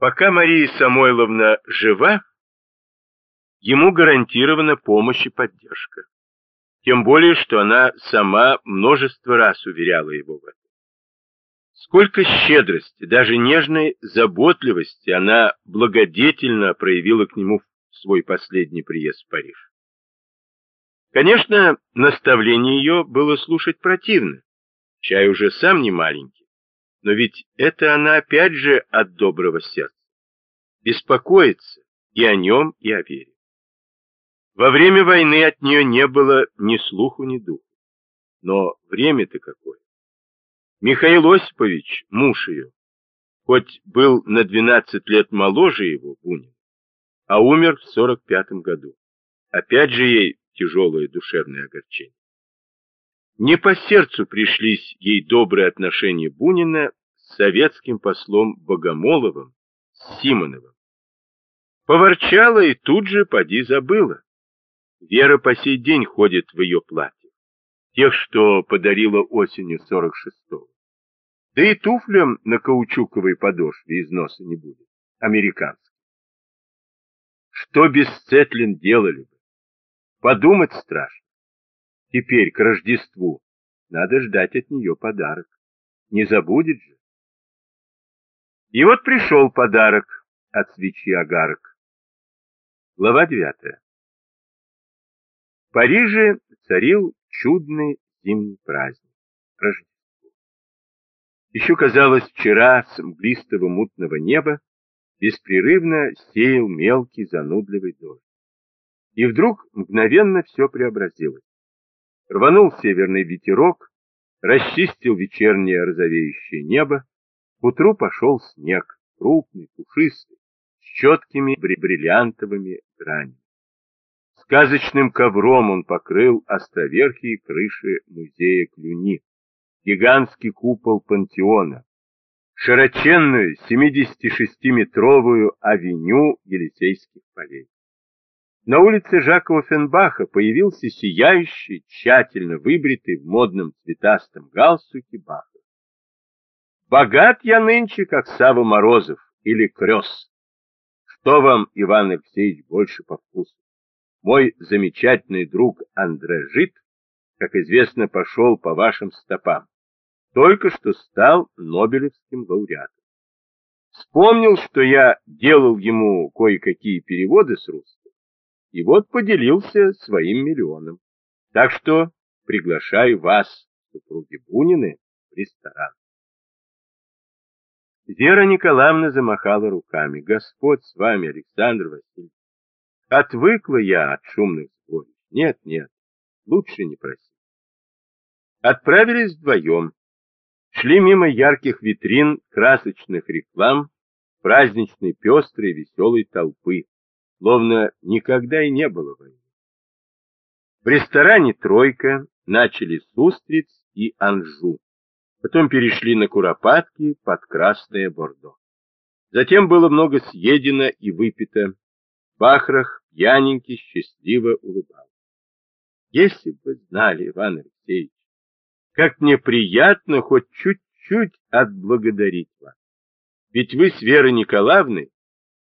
Пока Мария Самойловна жива, ему гарантирована помощь и поддержка. Тем более, что она сама множество раз уверяла его в этом. Сколько щедрости, даже нежной заботливости она благодетельно проявила к нему в свой последний приезд в Париж. Конечно, наставление ее было слушать противно. Чай уже сам не маленький. Но ведь это она опять же от доброго сердца. Беспокоится и о нем, и о вере. Во время войны от нее не было ни слуху, ни духу. Но время-то какое. Михаил Осипович, муж ее, хоть был на 12 лет моложе его, Бунин, а умер в 45 году. Опять же ей тяжелое душевное огорчение. Не по сердцу пришлись ей добрые отношения Бунина с советским послом Богомоловым, с Симоновым. Поворчала и тут же поди забыла. Вера по сей день ходит в ее платье, тех, что подарила осенью 46-го. Да и туфлям на каучуковой подошве износа не будет, американских. Что без Цетлин делали бы? Подумать страшно. Теперь к Рождеству надо ждать от нее подарок. Не забудет же. И вот пришел подарок от свечи агарок. Глава девятая. В Париже царил чудный зимний праздник – Рождество. Еще казалось, вчера с мглистого мутного неба беспрерывно сеял мелкий занудливый дождь. И вдруг мгновенно все преобразилось. Рванул северный ветерок, расчистил вечернее розовеющее небо, к утру пошел снег, крупный, пушистый, с четкими бриллиантовыми гранями. Сказочным ковром он покрыл островерхие крыши музея Клюни, гигантский купол пантеона, широченную 76-метровую авеню Елисейских полей. На улице Жака Оффенбаха появился сияющий, тщательно выбритый в модном цветастом галстуке Баха. Богат я нынче, как Сава Морозов или Крёс. Что вам, Иван Алексеевич, больше по вкусу? Мой замечательный друг Андре Жит, как известно, пошел по вашим стопам. Только что стал Нобелевским лауреатом. Вспомнил, что я делал ему кое-какие переводы с русского и вот поделился своим миллионом. Так что приглашаю вас, супруги Бунины, в ресторан. Вера Николаевна замахала руками. Господь с вами, Александр Васильевич. Отвыкла я от шумных сборищ. Нет, нет, лучше не просить. Отправились вдвоем. Шли мимо ярких витрин, красочных реклам, праздничной пестрой веселой толпы словно никогда и не было войны. В ресторане «Тройка» начали с устриц и анжу, потом перешли на куропатки под красное бордо. Затем было много съедено и выпито. Бахрах пьяненький счастливо улыбался. Если бы знали, Иван Алексеевич, как мне приятно хоть чуть-чуть отблагодарить вас. Ведь вы с Верой Николаевной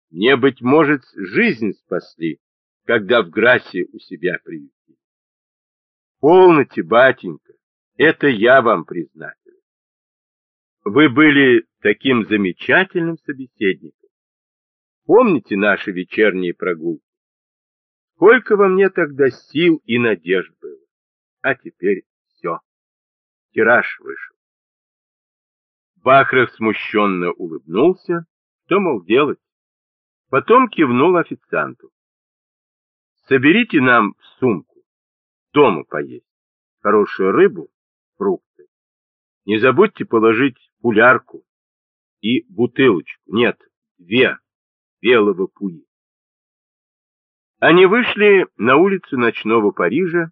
мне, быть может, жизнь спасли, когда в Грасе у себя приютили. Полноте, батенька, это я вам признателен. Вы были таким замечательным собеседником. Помните наши вечерние прогулки? Сколько во мне тогда сил и надежд было. А теперь все. Тираж вышел. Бахрах смущенно улыбнулся. Что, мол, делать? Потом кивнул официанту. Соберите нам в сумку, дома поесть, хорошую рыбу, фрукты. Не забудьте положить пулярку и бутылочку, нет, две, белого пуи. Они вышли на улицу ночного Парижа,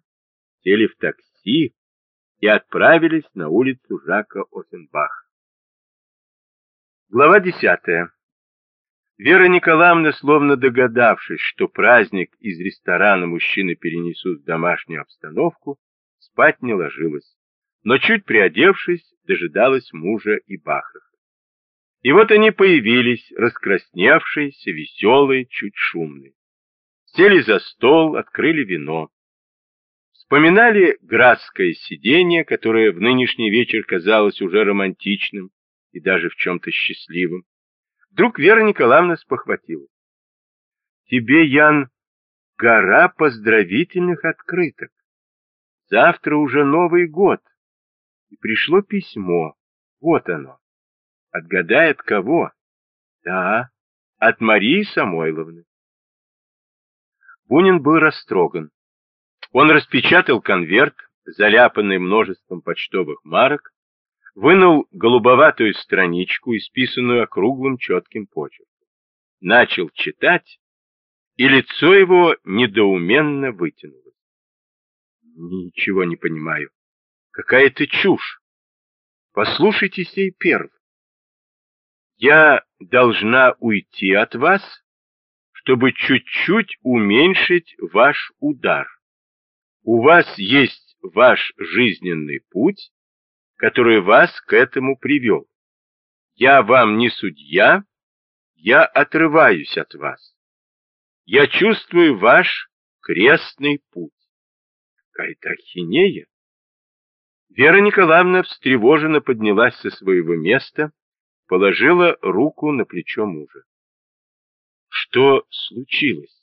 сели в такси и отправились на улицу Жака Офенбаха. Глава десятая. Вера Николаевна, словно догадавшись, что праздник из ресторана мужчины перенесут в домашнюю обстановку, спать не ложилась, но чуть приодевшись, дожидалась мужа и Бахраха. И вот они появились, раскрасневшиеся, веселые, чуть шумные. Сели за стол, открыли вино. Вспоминали градское сидение, которое в нынешний вечер казалось уже романтичным и даже в чем-то счастливым. Вдруг Вера Николаевна спохватилась. Тебе, Ян, гора поздравительных открыток. Завтра уже Новый год. И пришло письмо. Вот оно. Отгадай, от кого? Да, от Марии Самойловны. Бунин был растроган. Он распечатал конверт, заляпанный множеством почтовых марок, вынул голубоватую страничку, исписанную округлым четким почерком. Начал читать, и лицо его недоуменно вытянулось. Ничего не понимаю. Какая-то чушь. Послушайте сей перв. Я должна уйти от вас, чтобы чуть-чуть уменьшить ваш удар. У вас есть ваш жизненный путь, который вас к этому привел. Я вам не судья, я отрываюсь от вас. Я чувствую ваш крестный путь. Какая-то ахинея. Вера Николаевна встревоженно поднялась со своего места, положила руку на плечо мужа. Что случилось?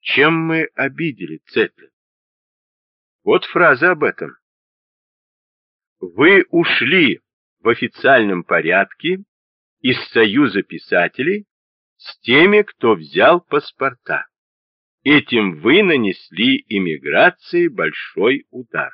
Чем мы обидели Цетлин? Вот фраза об этом. Вы ушли в официальном порядке из Союза писателей с теми, кто взял паспорта. Этим вы нанесли иммиграции большой удар.